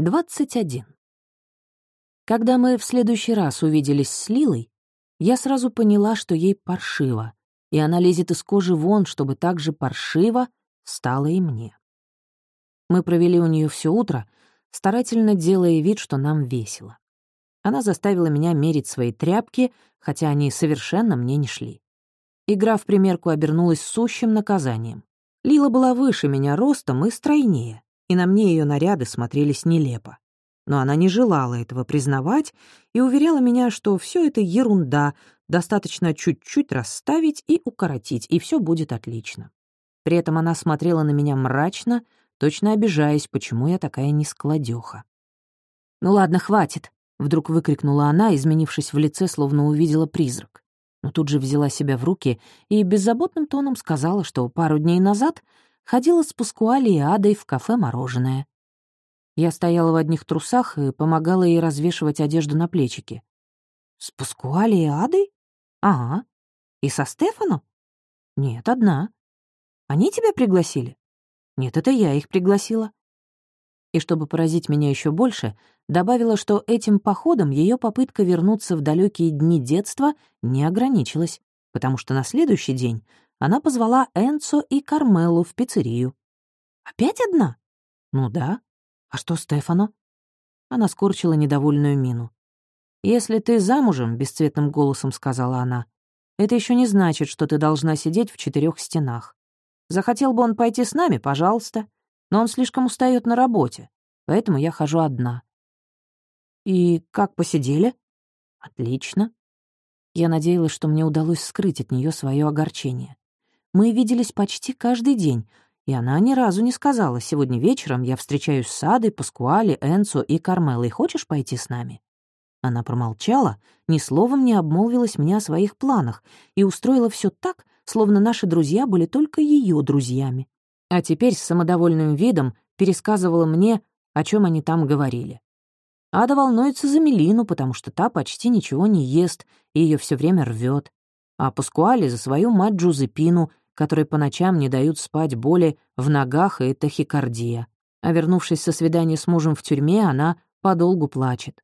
21. Когда мы в следующий раз увиделись с Лилой, я сразу поняла, что ей паршиво, и она лезет из кожи вон, чтобы так же паршиво стало и мне. Мы провели у нее все утро, старательно делая вид, что нам весело. Она заставила меня мерить свои тряпки, хотя они совершенно мне не шли. Игра в примерку обернулась сущим наказанием. Лила была выше меня ростом и стройнее и на мне ее наряды смотрелись нелепо. Но она не желала этого признавать и уверяла меня, что все это ерунда, достаточно чуть-чуть расставить и укоротить, и все будет отлично. При этом она смотрела на меня мрачно, точно обижаясь, почему я такая нескладёха. «Ну ладно, хватит», — вдруг выкрикнула она, изменившись в лице, словно увидела призрак. Но тут же взяла себя в руки и беззаботным тоном сказала, что пару дней назад ходила с Паскуали и Адой в кафе «Мороженое». Я стояла в одних трусах и помогала ей развешивать одежду на плечики. «С Паскуали и Адой? Ага. И со Стефану? Нет, одна. Они тебя пригласили? Нет, это я их пригласила. И чтобы поразить меня еще больше, добавила, что этим походом ее попытка вернуться в далекие дни детства не ограничилась, потому что на следующий день она позвала Энцо и Кармелу в пиццерию. «Опять одна?» «Ну да. А что Стефано?» Она скорчила недовольную мину. «Если ты замужем», — бесцветным голосом сказала она, «это еще не значит, что ты должна сидеть в четырех стенах. Захотел бы он пойти с нами, пожалуйста, но он слишком устает на работе, поэтому я хожу одна». «И как посидели?» «Отлично». Я надеялась, что мне удалось скрыть от нее свое огорчение. Мы виделись почти каждый день, и она ни разу не сказала, сегодня вечером я встречаюсь с Адой, Паскуали, Энцо и Кармелой, хочешь пойти с нами? Она промолчала, ни словом не обмолвилась мне о своих планах и устроила все так, словно наши друзья были только ее друзьями. А теперь с самодовольным видом пересказывала мне, о чем они там говорили. Ада волнуется за Мелину, потому что та почти ничего не ест и ее все время рвет а Паскуале за свою мать Джузепину, которой по ночам не дают спать боли в ногах и тахикардия. А вернувшись со свидания с мужем в тюрьме, она подолгу плачет.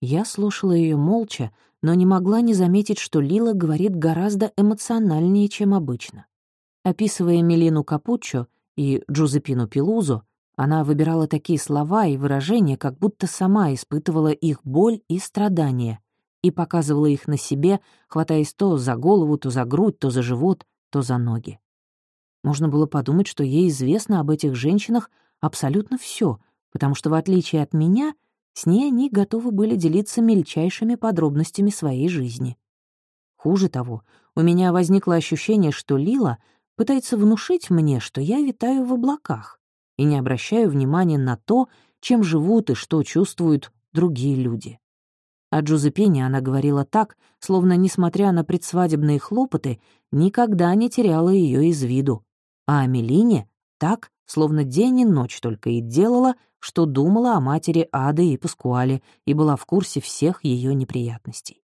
Я слушала ее молча, но не могла не заметить, что Лила говорит гораздо эмоциональнее, чем обычно. Описывая Мелину Капуччо и Джузепину Пилузу, она выбирала такие слова и выражения, как будто сама испытывала их боль и страдания, и показывала их на себе, хватаясь то за голову, то за грудь, то за живот, то за ноги. Можно было подумать, что ей известно об этих женщинах абсолютно все, потому что, в отличие от меня, с ней они готовы были делиться мельчайшими подробностями своей жизни. Хуже того, у меня возникло ощущение, что Лила пытается внушить мне, что я витаю в облаках и не обращаю внимания на то, чем живут и что чувствуют другие люди. О Джузепине она говорила так, словно, несмотря на предсвадебные хлопоты, никогда не теряла ее из виду. А о Мелине — так, словно день и ночь только и делала, что думала о матери Ады и Паскуале и была в курсе всех ее неприятностей.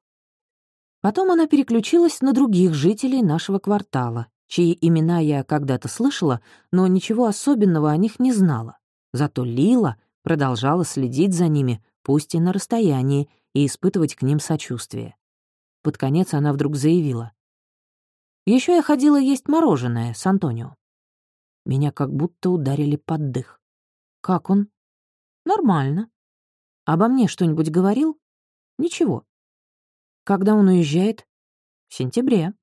Потом она переключилась на других жителей нашего квартала, чьи имена я когда-то слышала, но ничего особенного о них не знала. Зато Лила продолжала следить за ними, пусть и на расстоянии, и испытывать к ним сочувствие. Под конец она вдруг заявила. Еще я ходила есть мороженое с Антонио». Меня как будто ударили под дых. «Как он?» «Нормально». «Обо мне что-нибудь говорил?» «Ничего». «Когда он уезжает?» «В сентябре».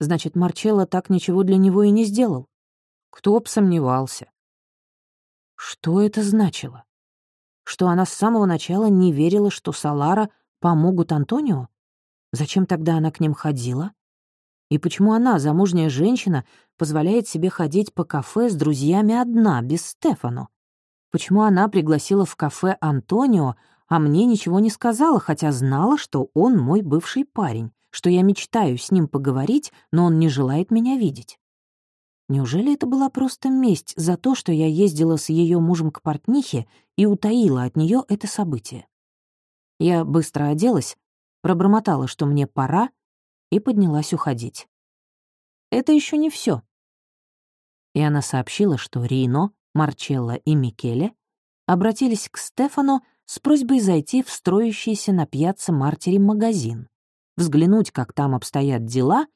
«Значит, Марчелло так ничего для него и не сделал?» «Кто б сомневался». Что это значило? Что она с самого начала не верила, что Салара помогут Антонио? Зачем тогда она к ним ходила? И почему она, замужняя женщина, позволяет себе ходить по кафе с друзьями одна, без Стефано? Почему она пригласила в кафе Антонио, а мне ничего не сказала, хотя знала, что он мой бывший парень, что я мечтаю с ним поговорить, но он не желает меня видеть? Неужели это была просто месть за то, что я ездила с ее мужем к портнихе и утаила от нее это событие? Я быстро оделась, пробормотала, что мне пора, и поднялась уходить. Это еще не все. И она сообщила, что Рино, Марчелло и Микеле обратились к Стефану с просьбой зайти в строящийся на пьяце Мартире магазин, взглянуть, как там обстоят дела,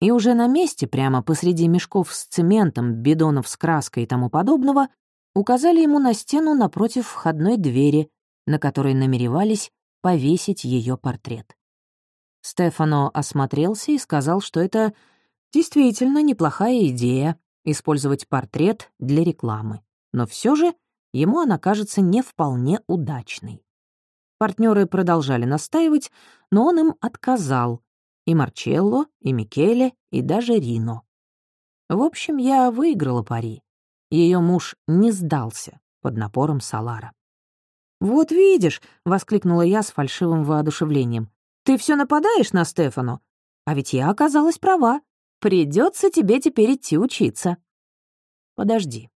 и уже на месте, прямо посреди мешков с цементом, бидонов с краской и тому подобного, указали ему на стену напротив входной двери, на которой намеревались повесить ее портрет. Стефано осмотрелся и сказал, что это действительно неплохая идея — использовать портрет для рекламы. Но все же ему она кажется не вполне удачной. Партнеры продолжали настаивать, но он им отказал. И Марчелло, и Микеле, и даже Рино. В общем, я выиграла пари. Ее муж не сдался под напором Салара. «Вот видишь», — воскликнула я с фальшивым воодушевлением, «ты все нападаешь на Стефану? А ведь я оказалась права. Придется тебе теперь идти учиться». «Подожди».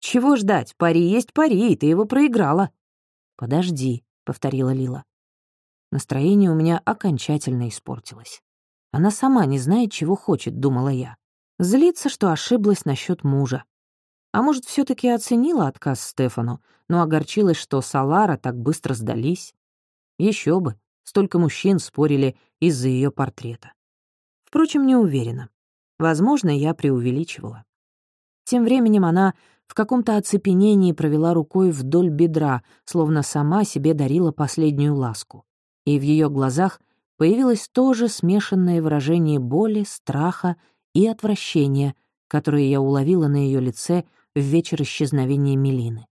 «Чего ждать? Пари есть пари, и ты его проиграла». «Подожди», — повторила Лила. Настроение у меня окончательно испортилось. Она сама не знает, чего хочет, думала я. Злится, что ошиблась насчет мужа. А может, все таки оценила отказ Стефану, но огорчилась, что Салара так быстро сдались. Еще бы, столько мужчин спорили из-за ее портрета. Впрочем, не уверена. Возможно, я преувеличивала. Тем временем она в каком-то оцепенении провела рукой вдоль бедра, словно сама себе дарила последнюю ласку. И в ее глазах появилось то же смешанное выражение боли, страха и отвращения, которое я уловила на ее лице в вечер исчезновения Мелины.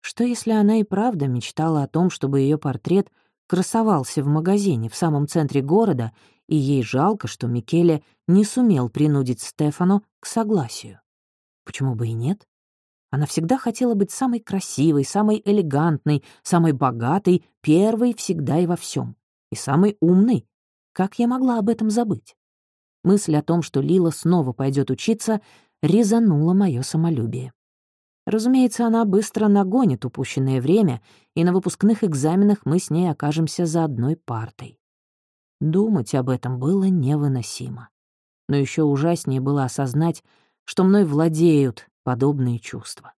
Что если она и правда мечтала о том, чтобы ее портрет красовался в магазине в самом центре города, и ей жалко, что Микеле не сумел принудить Стефану к согласию? Почему бы и нет? Она всегда хотела быть самой красивой, самой элегантной, самой богатой, первой всегда и во всем, и самой умной. Как я могла об этом забыть? Мысль о том, что Лила снова пойдет учиться, резанула мое самолюбие. Разумеется, она быстро нагонит упущенное время, и на выпускных экзаменах мы с ней окажемся за одной партой. Думать об этом было невыносимо. Но еще ужаснее было осознать, что мной владеют подобные чувства.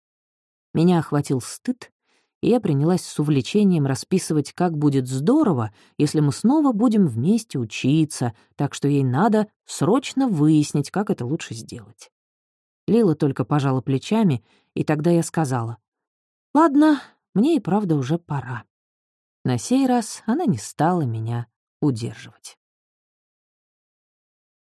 Меня охватил стыд, и я принялась с увлечением расписывать, как будет здорово, если мы снова будем вместе учиться, так что ей надо срочно выяснить, как это лучше сделать. Лила только пожала плечами, и тогда я сказала, «Ладно, мне и правда уже пора». На сей раз она не стала меня удерживать.